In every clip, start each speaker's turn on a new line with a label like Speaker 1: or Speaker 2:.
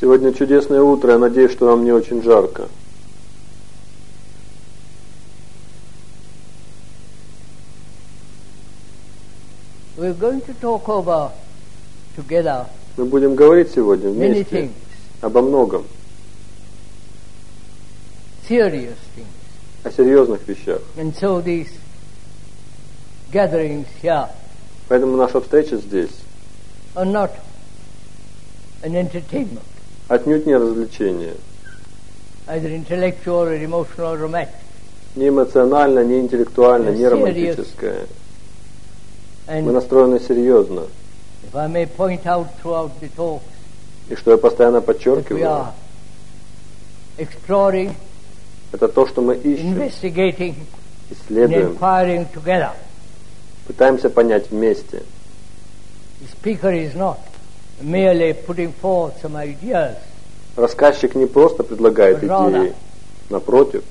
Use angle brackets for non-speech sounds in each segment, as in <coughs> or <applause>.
Speaker 1: Сегодня чудесное утро, я надеюсь, что вам не очень жарко.
Speaker 2: We're going to talk over together
Speaker 1: Мы будем говорить сегодня вместе обо многом,
Speaker 2: serious things.
Speaker 1: о серьезных вещах.
Speaker 2: And so these gatherings here
Speaker 1: Поэтому наша встреча здесь
Speaker 2: are not an entertainment,
Speaker 1: отнюдь не развлечение.
Speaker 2: either intellectual or emotional or romantic.
Speaker 1: Не эмоционально, не интеллектуально, не романтическое. Мы
Speaker 2: And
Speaker 1: настроены серьезно.
Speaker 2: if I may point out throughout the talk
Speaker 1: И что я постоянно
Speaker 2: that we
Speaker 1: подчеркиваю,
Speaker 2: are exploring,
Speaker 1: это то, что мы ищем,
Speaker 2: investigating, and
Speaker 1: исследуем,
Speaker 2: inquiring together.
Speaker 1: пытаемся понять вместе. Рассказчик не просто предлагает идеи, напротив,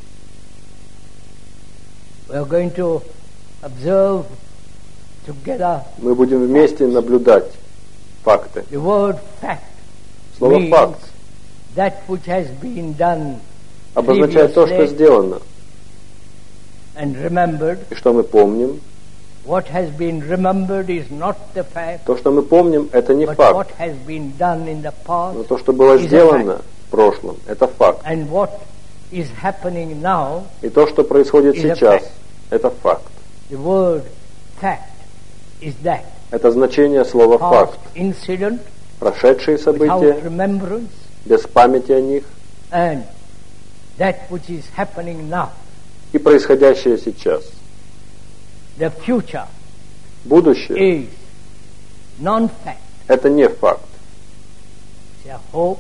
Speaker 1: мы будем вместе наблюдать факты. Слово «факт» обозначает то, что сделано, и что мы помним. То, что мы помним, это не факт, но то, что было сделано в прошлом, это факт. И то, что происходит сейчас, это факт. Это значение слова факт. Прошедшие события, без памяти о них, и происходящее сейчас.
Speaker 2: The future
Speaker 1: Будущее
Speaker 2: is non-fact.
Speaker 1: – это не факт.
Speaker 2: It's a hope,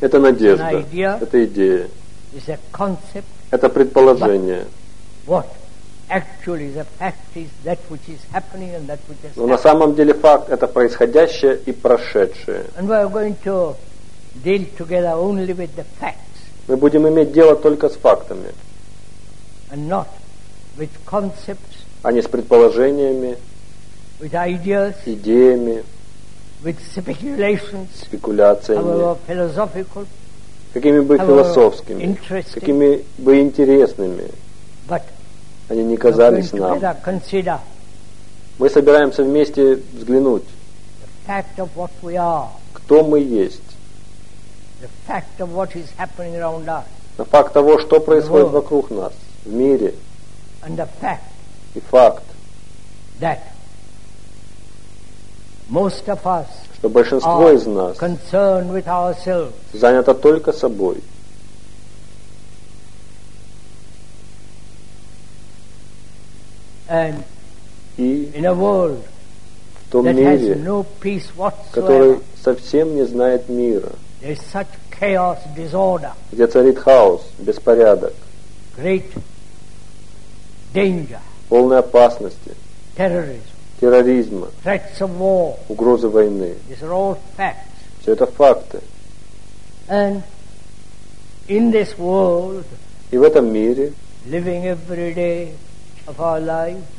Speaker 1: Это надежда,
Speaker 2: An idea.
Speaker 1: это идея,
Speaker 2: it's a concept.
Speaker 1: это предположение.
Speaker 2: What actually the fact is that which is happening and that which has
Speaker 1: Но на
Speaker 2: happened.
Speaker 1: самом деле факт – это происходящее и прошедшее.
Speaker 2: And we are going to deal together only with the facts
Speaker 1: Мы будем иметь дело только с фактами,
Speaker 2: and not with concepts,
Speaker 1: а не с предположениями, идеями, спекуляциями, какими бы философскими, какими бы интересными они не казались нам. Мы собираемся вместе взглянуть, кто мы есть, на факт того, что происходит вокруг нас, в мире, и факт,
Speaker 2: that most of us
Speaker 1: что большинство из нас
Speaker 2: concerned with ourselves
Speaker 1: занято только собой.
Speaker 2: and
Speaker 1: И
Speaker 2: in a world
Speaker 1: в том
Speaker 2: that has
Speaker 1: мире,
Speaker 2: no peace
Speaker 1: который совсем не знает мира,
Speaker 2: There is such chaos, disorder,
Speaker 1: где царит хаос, беспорядок,
Speaker 2: great danger,
Speaker 1: полной опасности, терроризма, угрозы войны. Все это факты. И в этом мире,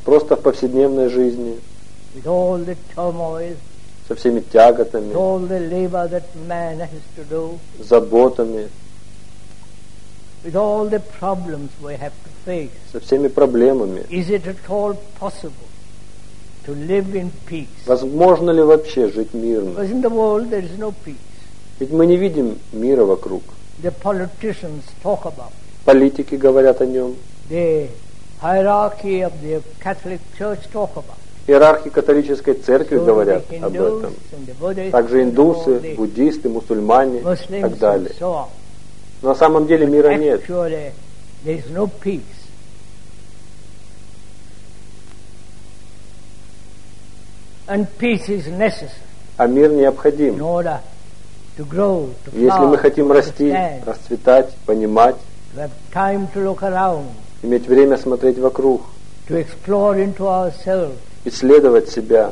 Speaker 1: просто в повседневной жизни, со всеми тяготами,
Speaker 2: all the labor that man has to do,
Speaker 1: заботами,
Speaker 2: with all the problems we have to face,
Speaker 1: со всеми проблемами,
Speaker 2: is it at all possible to live in peace?
Speaker 1: возможно ли вообще жить мирно?
Speaker 2: Because in the world there is no peace.
Speaker 1: Ведь мы не видим мира вокруг.
Speaker 2: The politicians talk about
Speaker 1: Политики говорят о нем,
Speaker 2: the hierarchy of the Catholic Church talk about.
Speaker 1: иерархи католической церкви
Speaker 2: So
Speaker 1: говорят об этом. Также индусы, буддисты, мусульмане и так далее.
Speaker 2: so
Speaker 1: на самом деле мира нет. А мир необходим. Если мы хотим расти, расцветать, понимать, иметь время смотреть вокруг, исследовать себя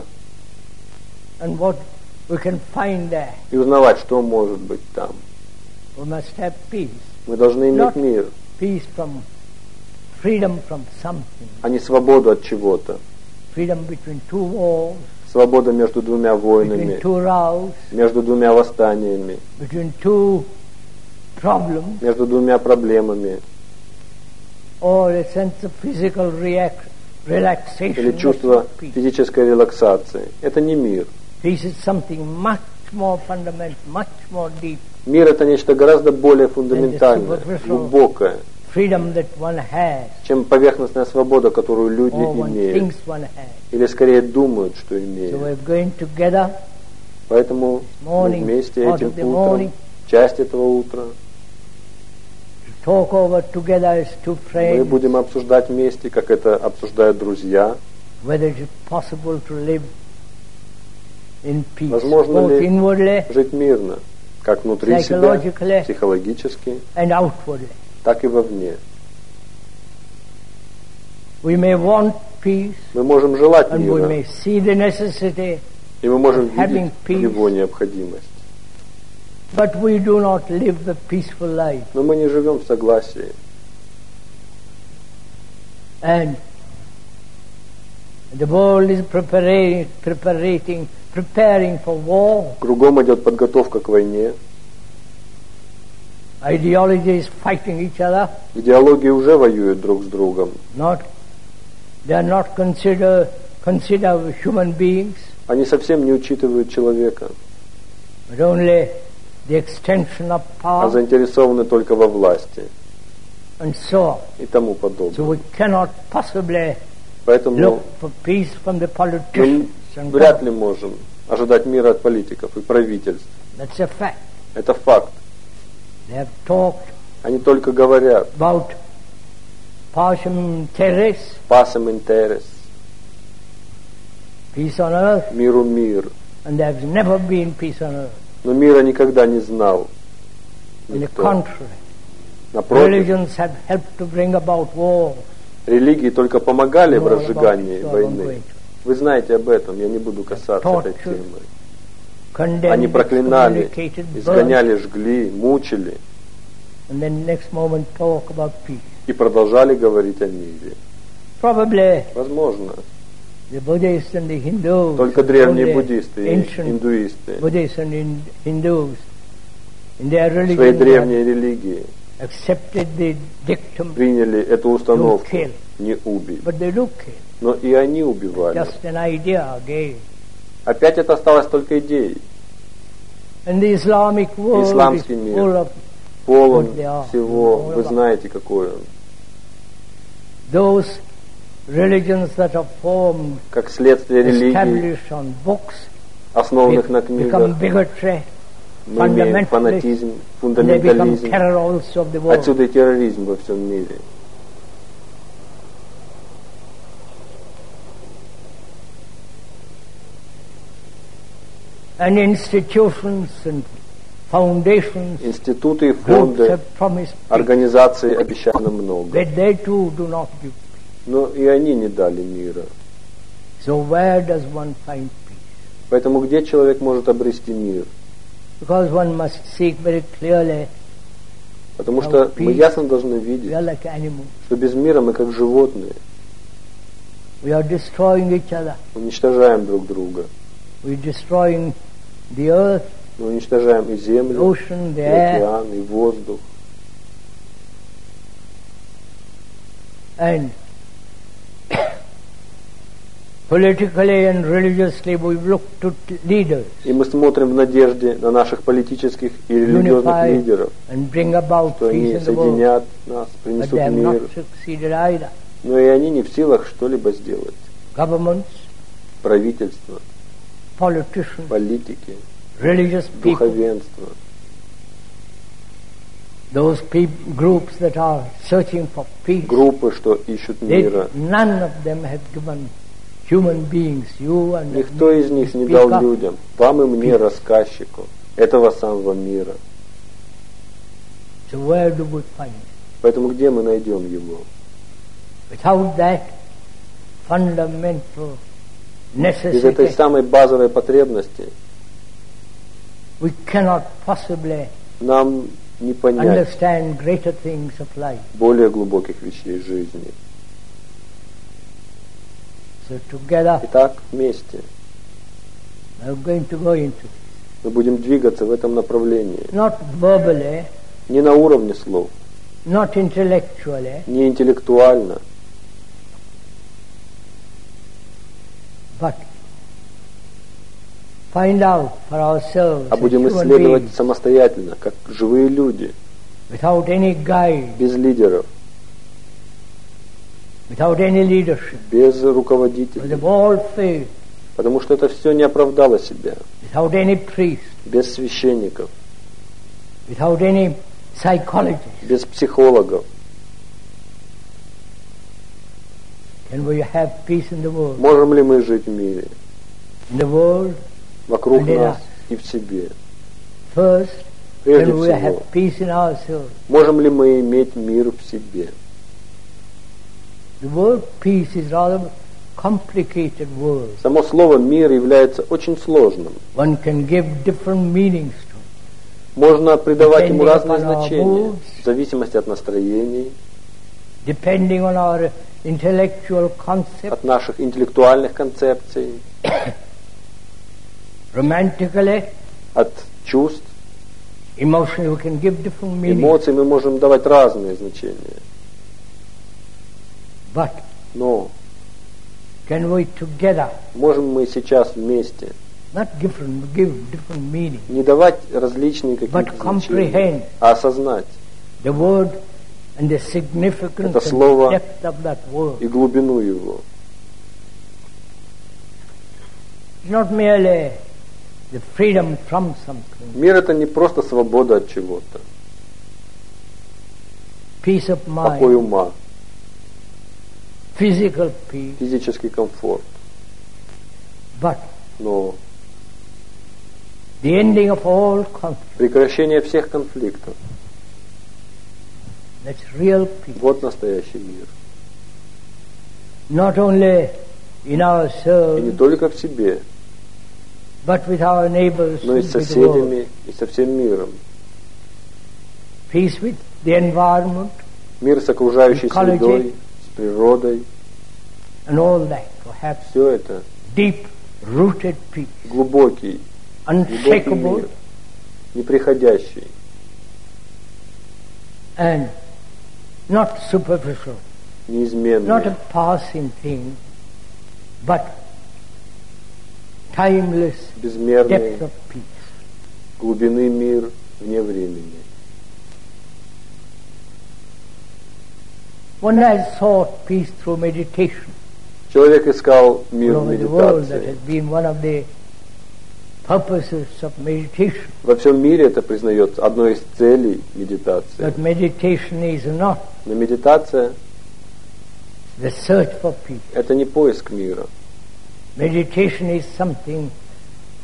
Speaker 1: и узнавать, что может быть там.
Speaker 2: We must have peace.
Speaker 1: Мы должны иметь мир, а не свободу от чего-то. Свобода между двумя войнами, между двумя восстаниями, между двумя проблемами, или чувство физической релаксации. Это не мир.
Speaker 2: Peace is something much more fundamental, much more deep.
Speaker 1: Мир это нечто гораздо более фундаментальное, глубокое, чем поверхностная свобода, которую люди
Speaker 2: one
Speaker 1: имеют. Или скорее думают, что имеют. Поэтому мы вместе этим утром, часть этого утра, мы будем обсуждать вместе, как это обсуждают друзья, Возможно ли жить мирно, как внутри себя, психологически, так и вовне. Мы можем желать мира, и мы можем видеть его необходимость. Но мы не живем в согласии.
Speaker 2: And the world is preparing, preparing, preparing for war.
Speaker 1: Кругом идет подготовка к войне.
Speaker 2: Ideology is fighting each other.
Speaker 1: Идеологии уже воюют друг с другом.
Speaker 2: Not, they are not consider consider human beings,
Speaker 1: Они совсем не учитывают человека,
Speaker 2: but only the extension of
Speaker 1: а
Speaker 2: power
Speaker 1: заинтересованы только во власти
Speaker 2: and so
Speaker 1: и тому
Speaker 2: So
Speaker 1: подобное.
Speaker 2: we cannot possibly
Speaker 1: Поэтому
Speaker 2: look for peace from the and
Speaker 1: вряд ли можем ожидать мира от политиков и правительств. Это факт. Они только говорят
Speaker 2: about partium terris,
Speaker 1: «пасем интерес»,
Speaker 2: peace on earth,
Speaker 1: «миру мир».
Speaker 2: and there has never been peace on earth.
Speaker 1: Но мира никогда не знал никто. Напротив, религии только помогали в разжигании войны. Вы знаете об этом, я не буду касаться этой темы. Они проклинали, изгоняли, жгли, мучили и продолжали говорить о мире. Возможно, только древние буддисты и индуисты в своей древней религии приняли эту установку. «не убий». Но и они убивали. Опять это осталось только идеей. Исламский мир. Полон всего, вы знаете, какой он. Как следствие
Speaker 2: books,
Speaker 1: основанных на книгах, мы имеем фанатизм, фундаментализм. Отсюда и терроризм во всем мире.
Speaker 2: And institutions and foundations,
Speaker 1: Институты и фонды, организации обещали много.
Speaker 2: but they too do not give.
Speaker 1: Но и они не дали мира.
Speaker 2: So where does one find peace?
Speaker 1: Поэтому где человек может обрести мир?
Speaker 2: Because one must seek very clearly,
Speaker 1: Потому что мы ясно должны видеть, что без мира мы как животные,
Speaker 2: We are destroying each other.
Speaker 1: уничтожаем друг друга.
Speaker 2: We're destroying the earth,
Speaker 1: Мы уничтожаем и землю,
Speaker 2: ocean,
Speaker 1: и
Speaker 2: air,
Speaker 1: океан, и воздух.
Speaker 2: and politically and religiously we look to leaders
Speaker 1: И мы смотрим в надежде на наших политических и религиозных лидеров,
Speaker 2: and bring about
Speaker 1: что они соединят нас,
Speaker 2: But
Speaker 1: принесут
Speaker 2: they have
Speaker 1: мир.
Speaker 2: not succeeded either.
Speaker 1: Но и они не в силах что-либо сделать.
Speaker 2: Governments,
Speaker 1: Правительство,
Speaker 2: politicians,
Speaker 1: политики,
Speaker 2: religious people,
Speaker 1: духовенство.
Speaker 2: those peop- groups that are searching for peace,
Speaker 1: Группы, что ищут
Speaker 2: they,
Speaker 1: мира.
Speaker 2: none of them have given human beings, you and
Speaker 1: Никто из них не дал
Speaker 2: up.
Speaker 1: людям, вам и мне, рассказчику, этого самого мира.
Speaker 2: So where do we find it?
Speaker 1: Поэтому где мы найдем его?
Speaker 2: Without that fundamental
Speaker 1: Без этой самой базовой потребности нам не понять более глубоких вещей жизни. Итак, вместе. Мы будем двигаться в этом направлении. Не на уровне слов, не интеллектуально,
Speaker 2: but find out for ourselves
Speaker 1: а будем исследовать самостоятельно, как живые люди, без лидеров, без руководителей. Потому что это все не оправдало себя. Без священников, без психологов. Можем ли мы жить в мире?
Speaker 2: In the world,
Speaker 1: Вокруг нас и в себе.
Speaker 2: first,
Speaker 1: Прежде
Speaker 2: can we
Speaker 1: всего,
Speaker 2: have peace in ourselves?
Speaker 1: можем ли мы иметь мир в себе?
Speaker 2: The word peace is rather complicated word.
Speaker 1: Само слово «мир» является очень сложным.
Speaker 2: One can give different meanings to
Speaker 1: Можно придавать ему разные значения, в зависимости от настроений,
Speaker 2: depending on our intellectual
Speaker 1: от наших интеллектуальных концепций,
Speaker 2: Romantically,
Speaker 1: от чувств,
Speaker 2: emotionally, we can give different meanings.
Speaker 1: эмоций мы можем давать разные значения.
Speaker 2: But
Speaker 1: Но
Speaker 2: can we together
Speaker 1: можем мы сейчас вместе
Speaker 2: not different, give different meanings,
Speaker 1: не давать различные какие-то
Speaker 2: but
Speaker 1: значения, а осознать
Speaker 2: the word
Speaker 1: Это слово и глубину его. Мир это не просто свобода от чего-то, покой ума, физический комфорт, но
Speaker 2: the ending of all conflict.
Speaker 1: прекращение всех конфликтов. Вот настоящий мир.
Speaker 2: Not only in
Speaker 1: И не
Speaker 2: ourselves,
Speaker 1: только в себе,
Speaker 2: but with our neighbors,
Speaker 1: но и с соседями, и со всем миром.
Speaker 2: Peace with the environment
Speaker 1: Мир с окружающей
Speaker 2: Ecology.
Speaker 1: средой, с природой.
Speaker 2: and all that. Perhaps
Speaker 1: Все это
Speaker 2: deep-rooted peace,
Speaker 1: глубокий, глубокий мир, неприходящий,
Speaker 2: and not superficial, not
Speaker 1: неизменный,
Speaker 2: a passing thing, but timeless
Speaker 1: безмерный,
Speaker 2: depth of peace.
Speaker 1: глубины мир вне времени.
Speaker 2: One has sought peace through meditation.
Speaker 1: Человек искал мир
Speaker 2: All
Speaker 1: в
Speaker 2: over the world, that
Speaker 1: медитации. Во всем мире это признается одной из целей медитации.
Speaker 2: But meditation is not
Speaker 1: Но медитация
Speaker 2: the search for peace.
Speaker 1: – это не поиск мира.
Speaker 2: Meditation is something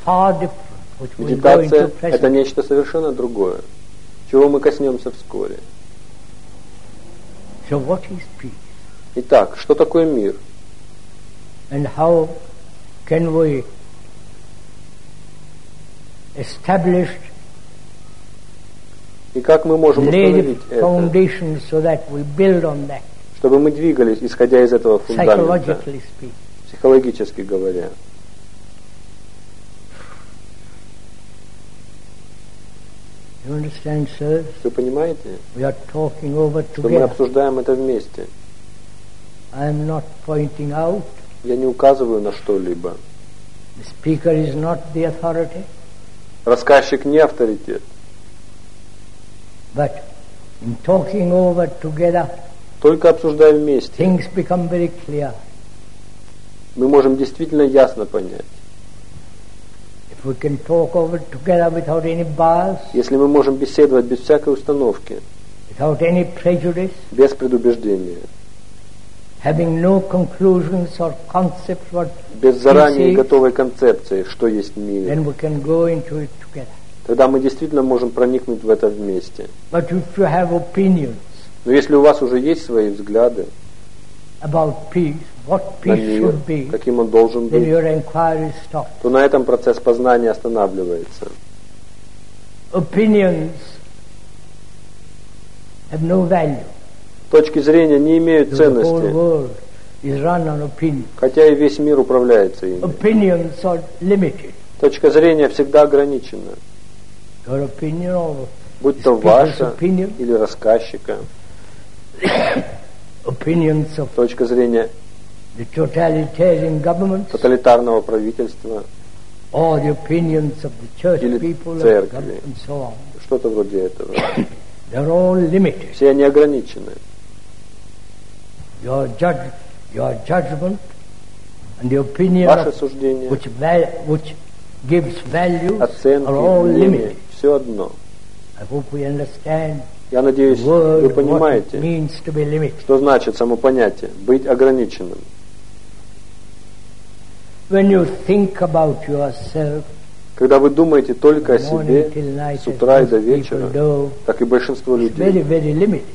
Speaker 2: far different, which
Speaker 1: Медитация – это нечто совершенно другое, чего мы коснемся вскоре.
Speaker 2: So what is peace?
Speaker 1: Итак, что такое мир?
Speaker 2: And how can we
Speaker 1: И как мы можем установить это,
Speaker 2: foundation so that we build on that,
Speaker 1: чтобы мы двигались, исходя из этого фундамента, психологически говоря?
Speaker 2: You understand, sir?
Speaker 1: Вы понимаете,
Speaker 2: We are talking over
Speaker 1: что мы обсуждаем это вместе?
Speaker 2: I am not pointing out.
Speaker 1: Я не указываю на что-либо.
Speaker 2: The speaker is not the authority,
Speaker 1: Рассказчик не авторитет.
Speaker 2: but in talking over together,
Speaker 1: Только обсуждая вместе,
Speaker 2: things become very clear.
Speaker 1: мы можем действительно ясно понять.
Speaker 2: If we can talk over together without any bias,
Speaker 1: Если мы можем беседовать без всякой установки,
Speaker 2: without any prejudice,
Speaker 1: без предубеждения,
Speaker 2: having no conclusions or concepts what
Speaker 1: без заранее готовой концепции, что есть мир,
Speaker 2: then we can go into it together.
Speaker 1: тогда мы действительно можем проникнуть в это вместе.
Speaker 2: But if you have opinions
Speaker 1: Но если у вас уже есть свои взгляды
Speaker 2: about peace, what
Speaker 1: на мир,
Speaker 2: should be,
Speaker 1: каким он должен быть,
Speaker 2: your inquiry stops.
Speaker 1: то на этом процесс познания останавливается.
Speaker 2: Opinions have no value.
Speaker 1: Точки зрения не имеют ценности, хотя и весь мир управляется ими. Точка зрения всегда ограничена. Будь то ваша или рассказчика. <coughs> Точка зрения тоталитарного правительства. Или церкви. Что-то вроде этого. <coughs> Все они ограничены.
Speaker 2: Your judge, your judgment and the opinion
Speaker 1: Ваше суждение,
Speaker 2: which, which gives values
Speaker 1: оценки,
Speaker 2: are all limited.
Speaker 1: все одно.
Speaker 2: I hope we understand
Speaker 1: Я надеюсь, вы понимаете, что значит само понятие быть ограниченным.
Speaker 2: When you think about yourself,
Speaker 1: Когда вы думаете только о себе, с утра и до вечера,
Speaker 2: do,
Speaker 1: как и большинство людей,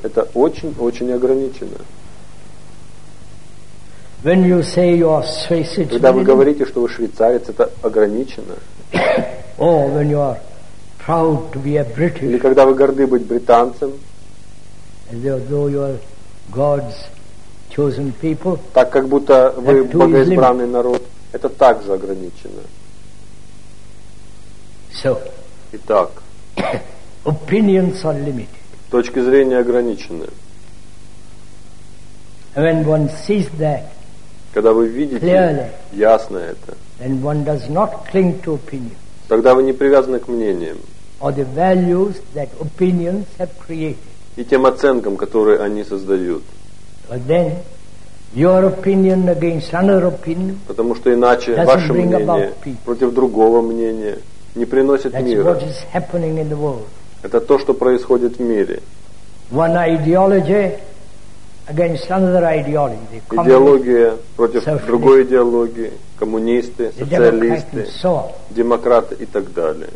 Speaker 1: это очень-очень ограничено.
Speaker 2: When you say you are Swiss, it's
Speaker 1: Когда вы говорите, что вы швейцарец, это ограничено.
Speaker 2: Or <coughs> when you are proud to be a
Speaker 1: Или когда вы горды быть британцем,
Speaker 2: as though you are God's chosen people,
Speaker 1: так как будто вы богоизбранный народ, это также ограничено.
Speaker 2: so
Speaker 1: Итак, <coughs>
Speaker 2: opinions are limited.
Speaker 1: точки зрения ограничены.
Speaker 2: When one sees that,
Speaker 1: Когда вы видите ясно это, тогда вы не привязаны к мнениям и тем оценкам, которые они создают. Потому что иначе ваше мнение против другого мнения не приносит мира. Это то, что происходит в мире.
Speaker 2: One ideology against another ideology. The communist,
Speaker 1: Идеология против другой идеологии, коммунисты, социалисты, демократы и так далее.